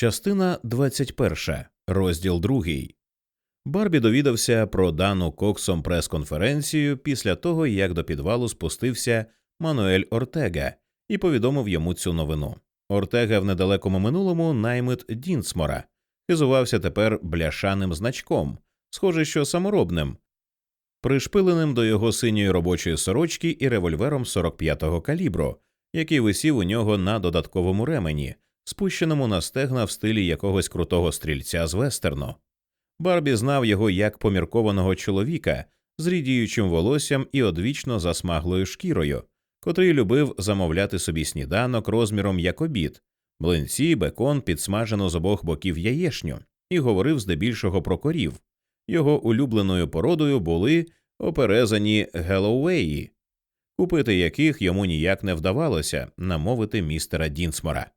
Частина 21. розділ 2. Барбі довідався про дану Коксом прес-конференцію після того, як до підвалу спустився Мануель Ортега і повідомив йому цю новину. Ортега в недалекому минулому наймит Дінсмора, хизувався тепер бляшаним значком, схоже, що саморобним, пришпиленим до його синьої робочої сорочки і револьвером 45-го калібру, який висів у нього на додатковому ремені спущеному на стегна в стилі якогось крутого стрільця з вестерну. Барбі знав його як поміркованого чоловіка з рідіючим волоссям і одвічно засмаглою шкірою, котрий любив замовляти собі сніданок розміром як обід, млинці, бекон, підсмажено з обох боків яєшню, і говорив здебільшого про корів. Його улюбленою породою були оперезані Геллоуеї, купити яких йому ніяк не вдавалося намовити містера Дінсмора.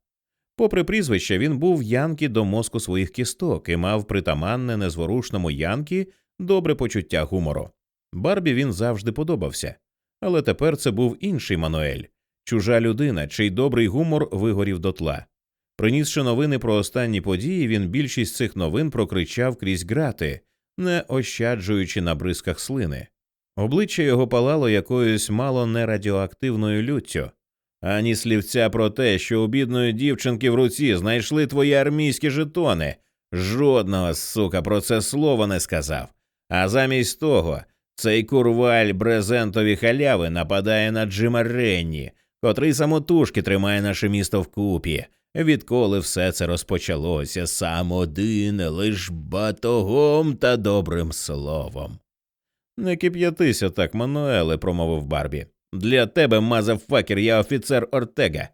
Попри прізвище, він був Янкі до мозку своїх кісток і мав притаманне незворушному Янкі добре почуття гумору. Барбі він завжди подобався, але тепер це був інший Мануель, чужа людина, чий добрий гумор вигорів дотла. Принісши новини про останні події, він більшість цих новин прокричав крізь грати, не ощаджуючи на бризках слини. Обличчя його палало якоюсь мало нерадіоактивною люттю ані слівця про те, що у бідної дівчинки в руці знайшли твої армійські жетони. Жодного сука про це слова не сказав. А замість того, цей курваль брезентові халяви нападає на Джима Ренні, котрий самотужки тримає наше місто вкупі. Відколи все це розпочалося сам один, лиш батогом та добрим словом. Не кип'ятися так, Мануеле, промовив Барбі. Для тебе, мазафакер, я офіцер Ортега.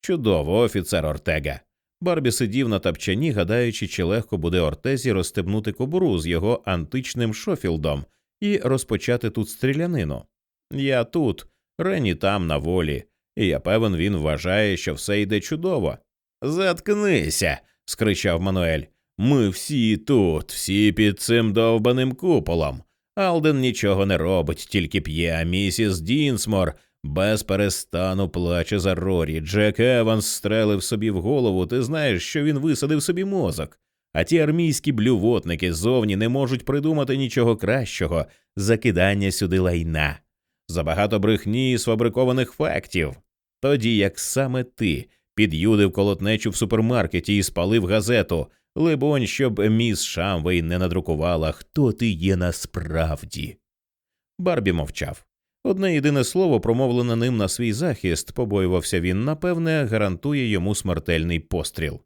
Чудово, офіцер Ортега. Барбі сидів на тапчані, гадаючи, чи легко буде Ортезі розстебнути кобуру з його античним шофілдом і розпочати тут стрілянину. Я тут, Рені там на волі, і я певен, він вважає, що все йде чудово. Заткнися. скричав Мануель. Ми всі тут, всі під цим довбаним куполом. Алден нічого не робить, тільки п'є, а місіс Дінсмор без перестану плаче за Рорі. Джек Еванс стрелив собі в голову. Ти знаєш, що він висадив собі мозок. А ті армійські блювотники зовні не можуть придумати нічого кращого за кидання сюди лайна. Забагато брехні і сфабрикованих фактів. Тоді як саме ти під'юдив колотнечу в супермаркеті і спалив газету. Либонь, щоб міс Шамвей не надрукувала, хто ти є насправді. Барбі мовчав. Одне єдине слово, промовлене ним на свій захист, побоювався він, напевне, гарантує йому смертельний постріл.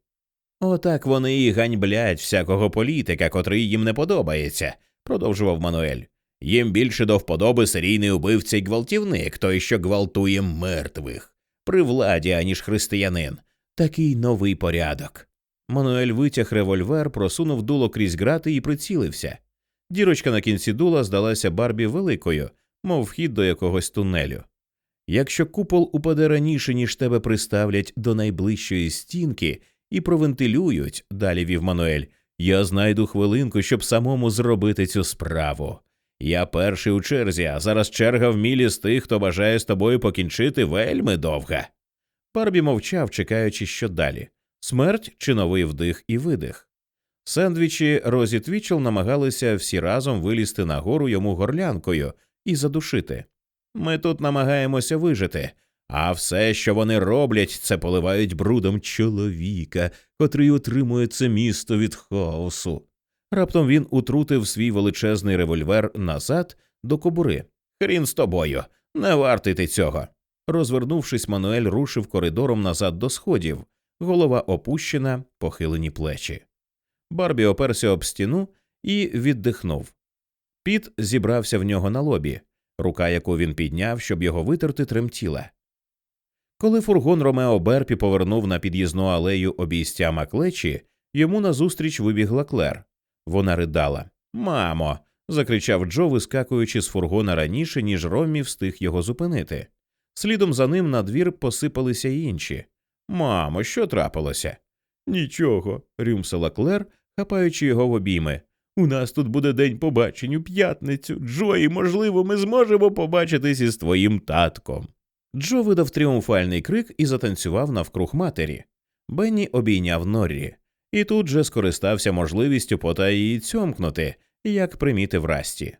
Отак вони і ганьблять всякого політика, котрий їм не подобається, продовжував Мануель. Їм більше до вподоби серійний убивця й гвалтівник, той, що гвалтує мертвих, при владі, аніж християнин. Такий новий порядок. Мануель витяг револьвер, просунув дуло крізь грати і прицілився. Дірочка на кінці дула здалася Барбі великою, мов вхід до якогось тунелю. Якщо купол упаде раніше, ніж тебе приставлять до найближчої стінки і провентилюють, далі вів Мануель, я знайду хвилинку, щоб самому зробити цю справу. Я перший у черзі, а зараз черга в мілі з тих, хто бажає з тобою покінчити вельми довга. Барбі мовчав, чекаючи, що далі смерть чи новий вдих і видих. Сендвічі Розі Твічел намагалися всі разом вилізти нагору йому горлянкою і задушити. Ми тут намагаємося вижити, а все, що вони роблять, це поливають брудом чоловіка, котрий утримує це місто від хаосу. Раптом він утрутив свій величезний револьвер назад до кобури. Хрін з тобою, не вартий ти цього. Розвернувшись, Мануель рушив коридором назад до сходів, голова опущена, похилені плечі. Барбі оперся об стіну і віддихнув. Піт зібрався в нього на лобі, рука, яку він підняв, щоб його витерти, тремтіла. Коли фургон Ромео Берпі повернув на під'їзну алею обійстя Маклечі, йому назустріч вибігла Клер. Вона ридала. Мамо. закричав Джо, вискакуючи з фургона раніше, ніж Роммі встиг його зупинити. Слідом за ним на двір посипалися й інші. Мамо, що трапилося? Нічого, рюмсила Клер, хапаючи його в обійми. У нас тут буде день побачень у п'ятницю. Джо, і, можливо, ми зможемо побачитись із твоїм татком. Джо видав тріумфальний крик і затанцював навкруг матері. Бенні обійняв Норрі. і тут же скористався можливістю пота її цьомкнути, як примітив Расті.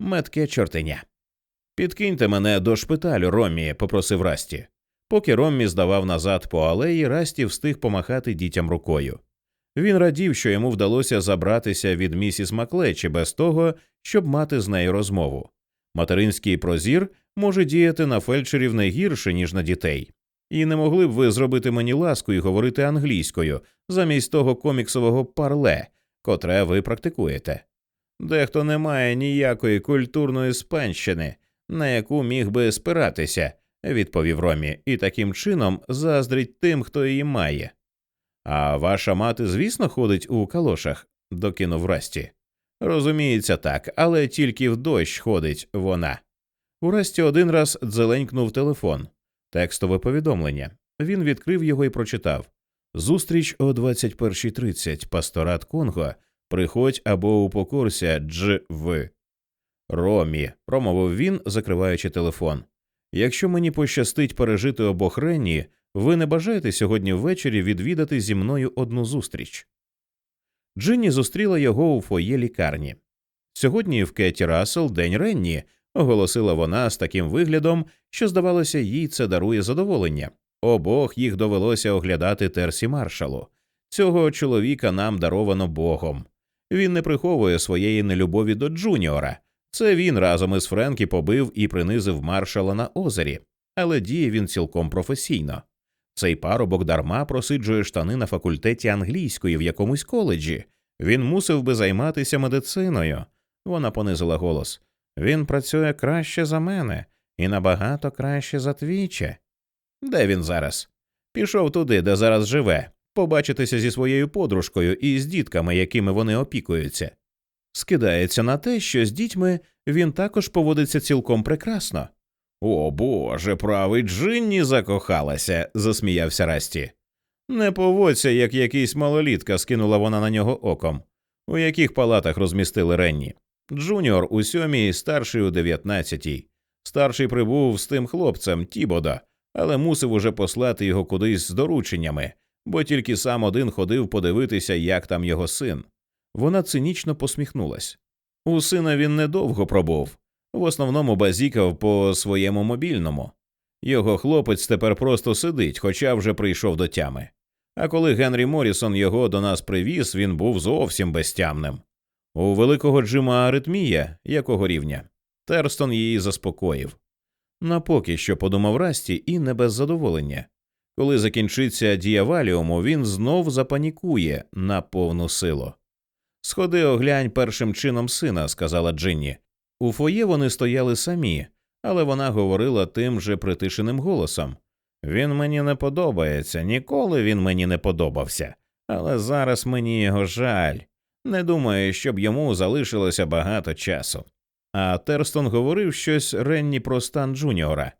Метке чортеня. Підкиньте мене до шпиталю, Роммі, попросив Расті. Поки Роммі здавав назад по алеї, Расті встиг помахати дітям рукою. Він радів, що йому вдалося забратися від місіс Маклечі без того, щоб мати з нею розмову. Материнський прозір може діяти на фельдшерів не гірше, ніж на дітей. І не могли б ви зробити мені ласку і говорити англійською замість того коміксового парле, котре ви практикуєте. Дехто не має ніякої культурної спадщини, на яку міг би спиратися, відповів Ромі, і таким чином заздрить тим, хто її має. А ваша мати, звісно, ходить у калошах, докинув Расті. Розуміється так, але тільки в дощ ходить вона. У Расті один раз дзеленькнув телефон, текстове повідомлення. Він відкрив його і прочитав Зустріч о 21.30, пасторат Конго, приходь або упокорся Дж В. Ромі, промовив він, закриваючи телефон. Якщо мені пощастить пережити обох Ренні, ви не бажаєте сьогодні ввечері відвідати зі мною одну зустріч. Джинні зустріла його у фоє лікарні. Сьогодні в Кеті Рассел день Ренні, оголосила вона з таким виглядом, що, здавалося, їй це дарує задоволення. Обох їх довелося оглядати Терсі маршалу. Цього чоловіка нам даровано Богом. Він не приховує своєї нелюбові до Джуніора. Це він разом із Френкі побив і принизив маршала на озері, але діє він цілком професійно. Цей парубок дарма просиджує штани на факультеті англійської в якомусь коледжі. Він мусив би займатися медициною. Вона понизила голос. Він працює краще за мене і набагато краще за твіче. Де він зараз? Пішов туди, де зараз живе, побачитися зі своєю подружкою і з дітками, якими вони опікуються. Скидається на те, що з дітьми він також поводиться цілком прекрасно. О Боже, правий Джинні закохалася, засміявся Расті. Не поводься, як якийсь малолітка, скинула вона на нього оком. У яких палатах розмістили Ренні? Джуніор у сьомій, старший у дев'ятнадцятій. Старший прибув з тим хлопцем Тібода, але мусив уже послати його кудись з дорученнями, бо тільки сам один ходив подивитися, як там його син. Вона цинічно посміхнулась. У сина він недовго пробув, в основному базікав по своєму мобільному. Його хлопець тепер просто сидить, хоча вже прийшов до тями. А коли Генрі Морісон його до нас привіз, він був зовсім безтямним. У великого Джима аритмія, якого рівня, Терстон її заспокоїв. На поки що подумав Расті, і не без задоволення. Коли закінчиться діяваліуму, він знов запанікує на повну силу. Сходи оглянь першим чином сина, сказала Джинні. У фоє вони стояли самі, але вона говорила тим же притишеним голосом. Він мені не подобається, ніколи він мені не подобався, але зараз мені його жаль. Не думаю, щоб йому залишилося багато часу. А Терстон говорив щось Ренні про стан Джуніора.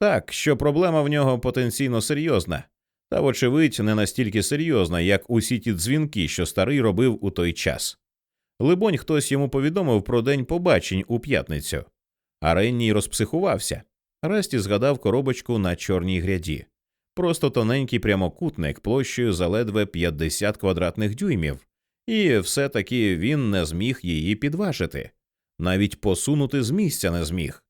Так, що проблема в нього потенційно серйозна, та, вочевидь, не настільки серйозна, як усі ті дзвінки, що старий робив у той час. Либонь, хтось йому повідомив про день побачень у п'ятницю, а Ренній розпсихувався. Расті згадав коробочку на чорній гряді. Просто тоненький прямокутник площею за ледве 50 квадратних дюймів, і все таки він не зміг її підважити, навіть посунути з місця не зміг.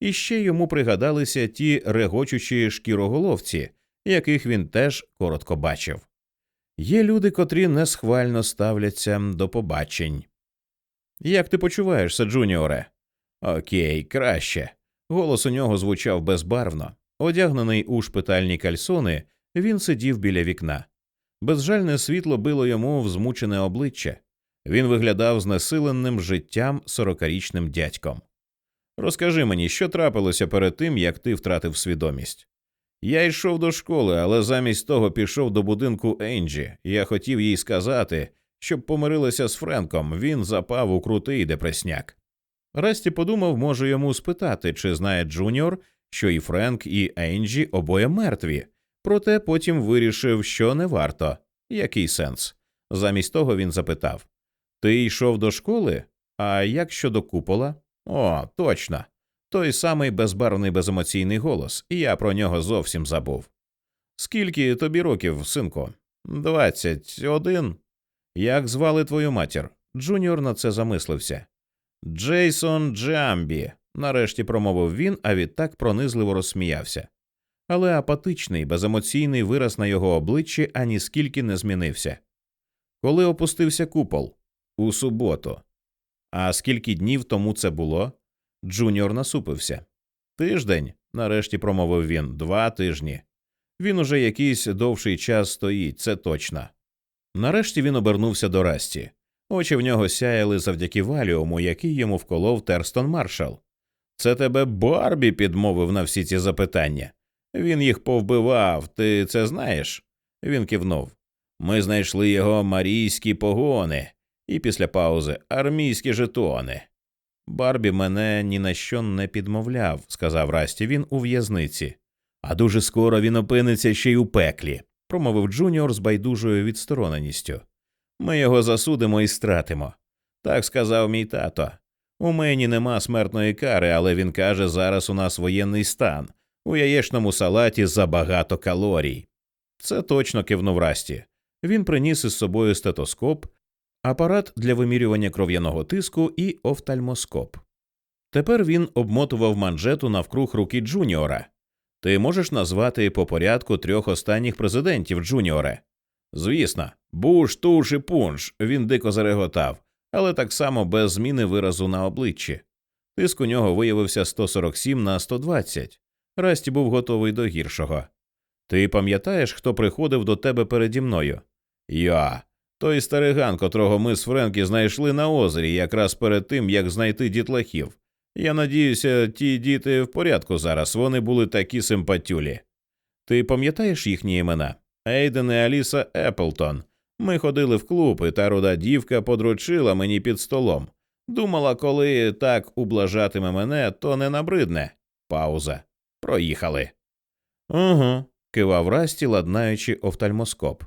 І ще йому пригадалися ті регочучі шкіроголовці, яких він теж коротко бачив. Є люди, котрі несхвально ставляться до побачень. Як ти почуваєшся, Джуніоре? Окей, краще. Голос у нього звучав безбарвно. Одягнений у шпитальні кальсони, він сидів біля вікна. Безжальне світло било йому в змучене обличчя. Він виглядав знесиленим життям сорокарічним дядьком. Розкажи мені, що трапилося перед тим, як ти втратив свідомість. Я йшов до школи, але замість того пішов до будинку Енджі. Я хотів їй сказати, щоб помирилася з Френком, він запав у крутий депресняк. Расті подумав, може йому спитати, чи знає Джуніор, що і Френк, і Енджі обоє мертві, проте потім вирішив, що не варто. Який сенс? Замість того він запитав Ти йшов до школи? А як щодо купола? О, точно. Той самий безбарвний беземоційний голос, і я про нього зовсім забув. Скільки тобі років, синку? Двадцять один. Як звали твою матір? Джуніор на це замислився. Джейсон Джамбі, нарешті промовив він, а відтак пронизливо розсміявся. Але апатичний, беземоційний вираз на його обличчі аніскільки не змінився. Коли опустився купол? У суботу. А скільки днів тому це було? Джуніор насупився. Тиждень, нарешті промовив він, два тижні. Він уже якийсь довший час стоїть, це точно. Нарешті він обернувся до Расті. Очі в нього сяяли завдяки валіуму, який йому вколов Терстон Маршал. Це тебе Барбі підмовив на всі ці запитання. Він їх повбивав, ти це знаєш? Він кивнув. Ми знайшли його марійські погони, і після паузи армійські жетони. Барбі мене ні на що не підмовляв, сказав Расті він у в'язниці. А дуже скоро він опиниться ще й у пеклі, промовив Джуніор з байдужою відстороненістю. Ми його засудимо і стратимо. Так сказав мій тато. У Мейні нема смертної кари, але він каже, зараз у нас воєнний стан. У яєчному салаті забагато калорій. Це точно кивнув Расті. Він приніс із собою стетоскоп, апарат для вимірювання кров'яного тиску і офтальмоскоп. Тепер він обмотував манжету навкруг руки Джуніора. Ти можеш назвати по порядку трьох останніх президентів Джуніоре? Звісно, буш, туш і пунш. Він дико зареготав, але так само без зміни виразу на обличчі. Тиск у нього виявився 147 на 120. Расті був готовий до гіршого. Ти пам'ятаєш, хто приходив до тебе переді мною? Я. Той стариган, котрого ми з Френкі знайшли на озері, якраз перед тим, як знайти дітлахів. Я надіюся, ті діти в порядку зараз, вони були такі симпатюлі. Ти пам'ятаєш їхні імена? Ейден і Аліса Еплтон. Ми ходили в клуб, і та руда дівка подручила мені під столом. Думала, коли так ублажатиме мене, то не набридне. Пауза. Проїхали. Угу. кивав Расті, ладнаючи офтальмоскоп.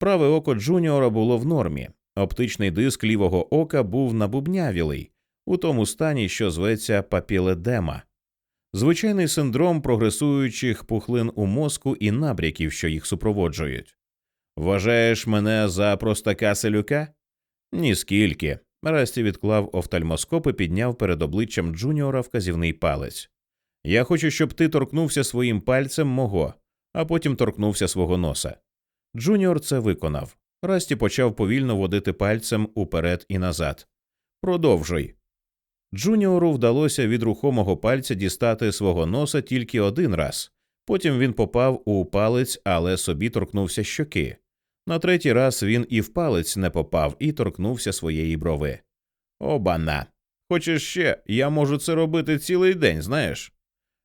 Праве око Джуніора було в нормі. Оптичний диск лівого ока був набубнявілий, у тому стані, що зветься папіледема. Звичайний синдром прогресуючих пухлин у мозку і набряків, що їх супроводжують. Вважаєш мене за простака селюка? Ніскільки. Расті відклав офтальмоскоп і підняв перед обличчям Джуніора вказівний палець. Я хочу, щоб ти торкнувся своїм пальцем мого, а потім торкнувся свого носа. Джуніор це виконав. Расті почав повільно водити пальцем уперед і назад. Продовжуй. Джуніору вдалося від рухомого пальця дістати свого носа тільки один раз. Потім він попав у палець, але собі торкнувся щоки. На третій раз він і в палець не попав і торкнувся своєї брови. Обана. Хочеш ще, я можу це робити цілий день, знаєш?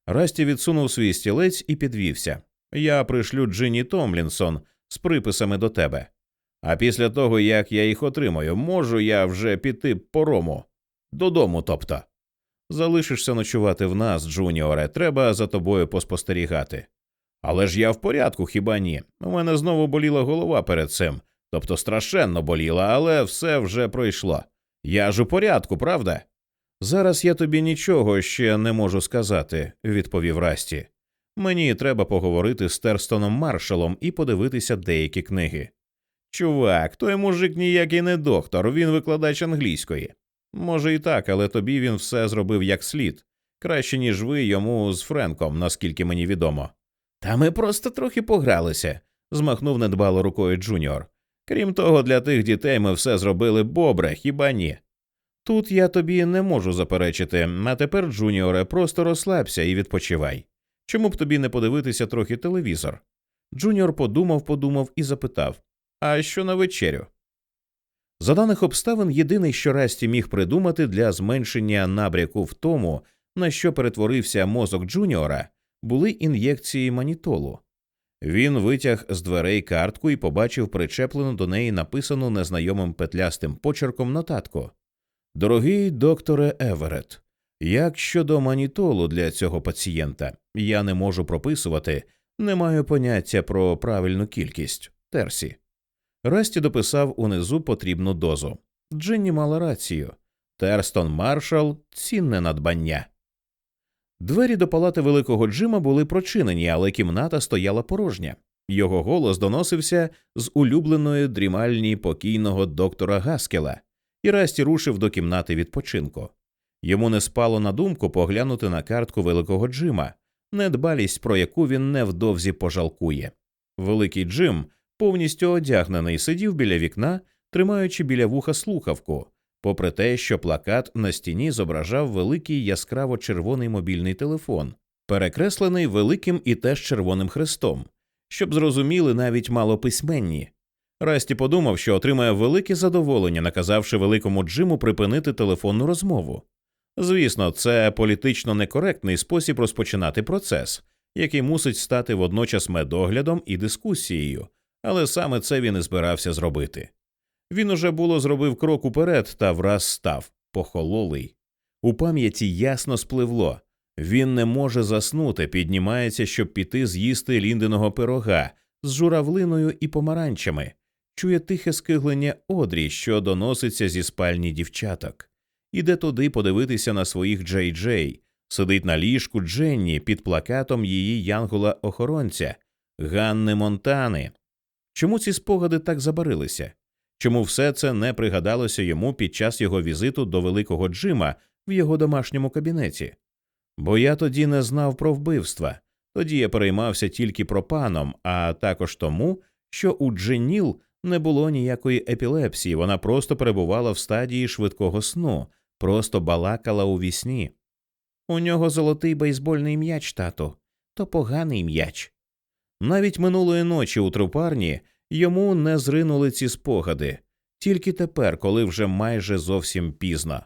Расті відсунув свій стілець і підвівся. Я пришлю Джині Томлінсон з приписами до тебе. А після того, як я їх отримаю, можу я вже піти по рому. Додому, тобто. Залишишся ночувати в нас, Джуніоре, треба за тобою поспостерігати. Але ж я в порядку, хіба ні? У мене знову боліла голова перед цим, тобто страшенно боліла, але все вже пройшло. Я ж у порядку, правда? Зараз я тобі нічого ще не можу сказати, відповів Расті. Мені треба поговорити з Терстоном Маршалом і подивитися деякі книги. Чувак, той мужик ніякий не доктор, він викладач англійської. Може і так, але тобі він все зробив як слід, краще, ніж ви йому з Френком, наскільки мені відомо. Та ми просто трохи погралися, змахнув недбало рукою Джуніор. Крім того, для тих дітей ми все зробили добре, хіба ні? Тут я тобі не можу заперечити, а тепер, Джуніоре, просто розслабся і відпочивай. Чому б тобі не подивитися трохи телевізор? Джуніор подумав, подумав і запитав А що на вечерю? За даних обставин, єдине, що Расті міг придумати для зменшення набряку в тому, на що перетворився мозок Джуніора, були ін'єкції манітолу. Він витяг з дверей картку і побачив причеплену до неї написану незнайомим петлястим почерком нотатку. Дорогий докторе Еверет, як щодо манітолу для цього пацієнта, я не можу прописувати, не маю поняття про правильну кількість терсі. Расті дописав унизу потрібну дозу. Джинні мала рацію. Терстон Маршал цінне надбання. Двері до палати великого Джима були прочинені, але кімната стояла порожня. Його голос доносився з улюбленої дрімальні покійного доктора Гаскела, і Расті рушив до кімнати відпочинку. Йому не спало на думку поглянути на картку великого Джима, недбалість, про яку він невдовзі пожалкує. Великий Джим, повністю одягнений, сидів біля вікна, тримаючи біля вуха слухавку, попри те, що плакат на стіні зображав великий яскраво червоний мобільний телефон, перекреслений великим і теж червоним хрестом, щоб зрозуміли навіть малописьменні. Расті подумав, що отримає велике задоволення, наказавши великому Джиму припинити телефонну розмову. Звісно, це політично некоректний спосіб розпочинати процес, який мусить стати водночас медоглядом і дискусією, але саме це він і збирався зробити. Він уже було зробив крок уперед та враз став похололий. У пам'яті ясно спливло він не може заснути, піднімається, щоб піти з'їсти лінденого пирога з журавлиною і помаранчами, чує тихе скиглення одрі, що доноситься зі спальні дівчаток іде туди подивитися на своїх Джей Джей, сидить на ліжку Дженні під плакатом її янгола-охоронця, Ганни Монтани. Чому ці спогади так забарилися? Чому все це не пригадалося йому під час його візиту до великого Джима в його домашньому кабінеті? Бо я тоді не знав про вбивства, тоді я переймався тільки про паном, а також тому, що у Дженіл не було ніякої епілепсії, вона просто перебувала в стадії швидкого сну, просто балакала у вісні. У нього золотий бейсбольний м'яч, тату, то поганий м'яч. Навіть минулої ночі у трупарні йому не зринули ці спогади, тільки тепер, коли вже майже зовсім пізно.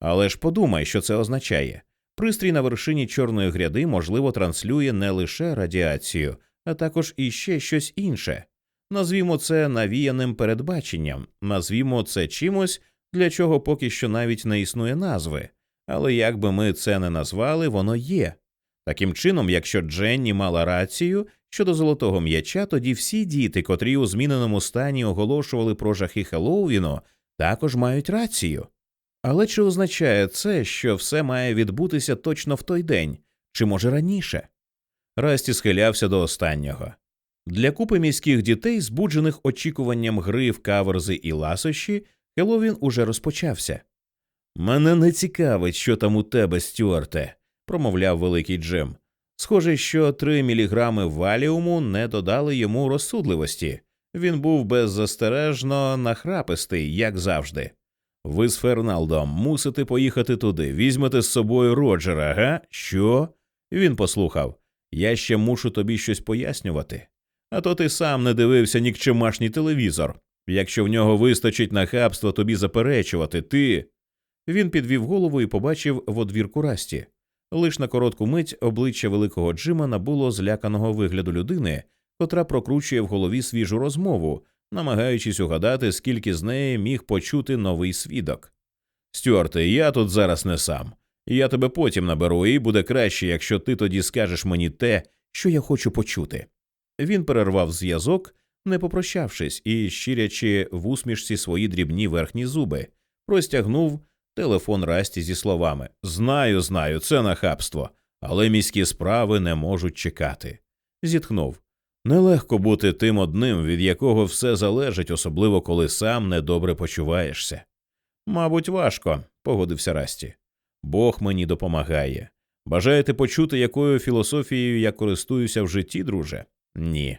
Але ж подумай, що це означає. Пристрій на вершині чорної гряди, можливо, транслює не лише радіацію, а також іще щось інше. Назвімо це навіяним передбаченням, назвімо це чимось, для чого поки що навіть не існує назви, але як би ми це не назвали, воно є. Таким чином, якщо Дженні мала рацію щодо золотого м'яча, тоді всі діти, котрі у зміненому стані оголошували про жахи Хеллоуіну, також мають рацію. Але чи означає це, що все має відбутися точно в той день, чи може раніше? Расті схилявся до останнього. Для купи міських дітей, збуджених очікуванням гри в каверзи і ласощі, Хеллоуін уже розпочався. Мене не цікавить, що там у тебе, Стюарте, промовляв великий Джим. Схоже, що три міліграми валіуму не додали йому розсудливості. Він був беззастережно нахрапистий, як завжди. Ви з Ферналдом мусите поїхати туди, візьмете з собою Роджера, га? Що? Він послухав. Я ще мушу тобі щось пояснювати. А то ти сам не дивився нікчемашній телевізор. Якщо в нього вистачить нахабства тобі заперечувати, ти. Він підвів голову і побачив в одвірку Расті. Лиш на коротку мить обличчя великого Джима набуло зляканого вигляду людини, котра прокручує в голові свіжу розмову, намагаючись угадати, скільки з неї міг почути новий свідок. Стюарте, я тут зараз не сам. Я тебе потім наберу, і буде краще, якщо ти тоді скажеш мені те, що я хочу почути. Він перервав зв'язок не попрощавшись і, щирячи в усмішці свої дрібні верхні зуби, простягнув телефон Расті зі словами Знаю, знаю, це нахабство, але міські справи не можуть чекати. Зітхнув. Нелегко бути тим одним, від якого все залежить, особливо коли сам недобре почуваєшся. Мабуть, важко, погодився Расті. Бог мені допомагає. Бажаєте почути, якою філософією я користуюся в житті, друже? Ні.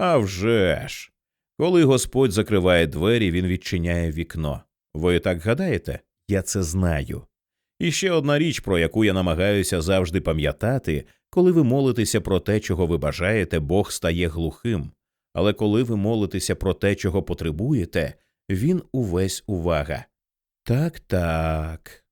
А вже ж! Коли Господь закриває двері, він відчиняє вікно. Ви так гадаєте? Я це знаю. І ще одна річ, про яку я намагаюся завжди пам'ятати, коли ви молитеся про те, чого ви бажаєте, Бог стає глухим. Але коли ви молитеся про те, чого потребуєте, він увесь увага. Так, так.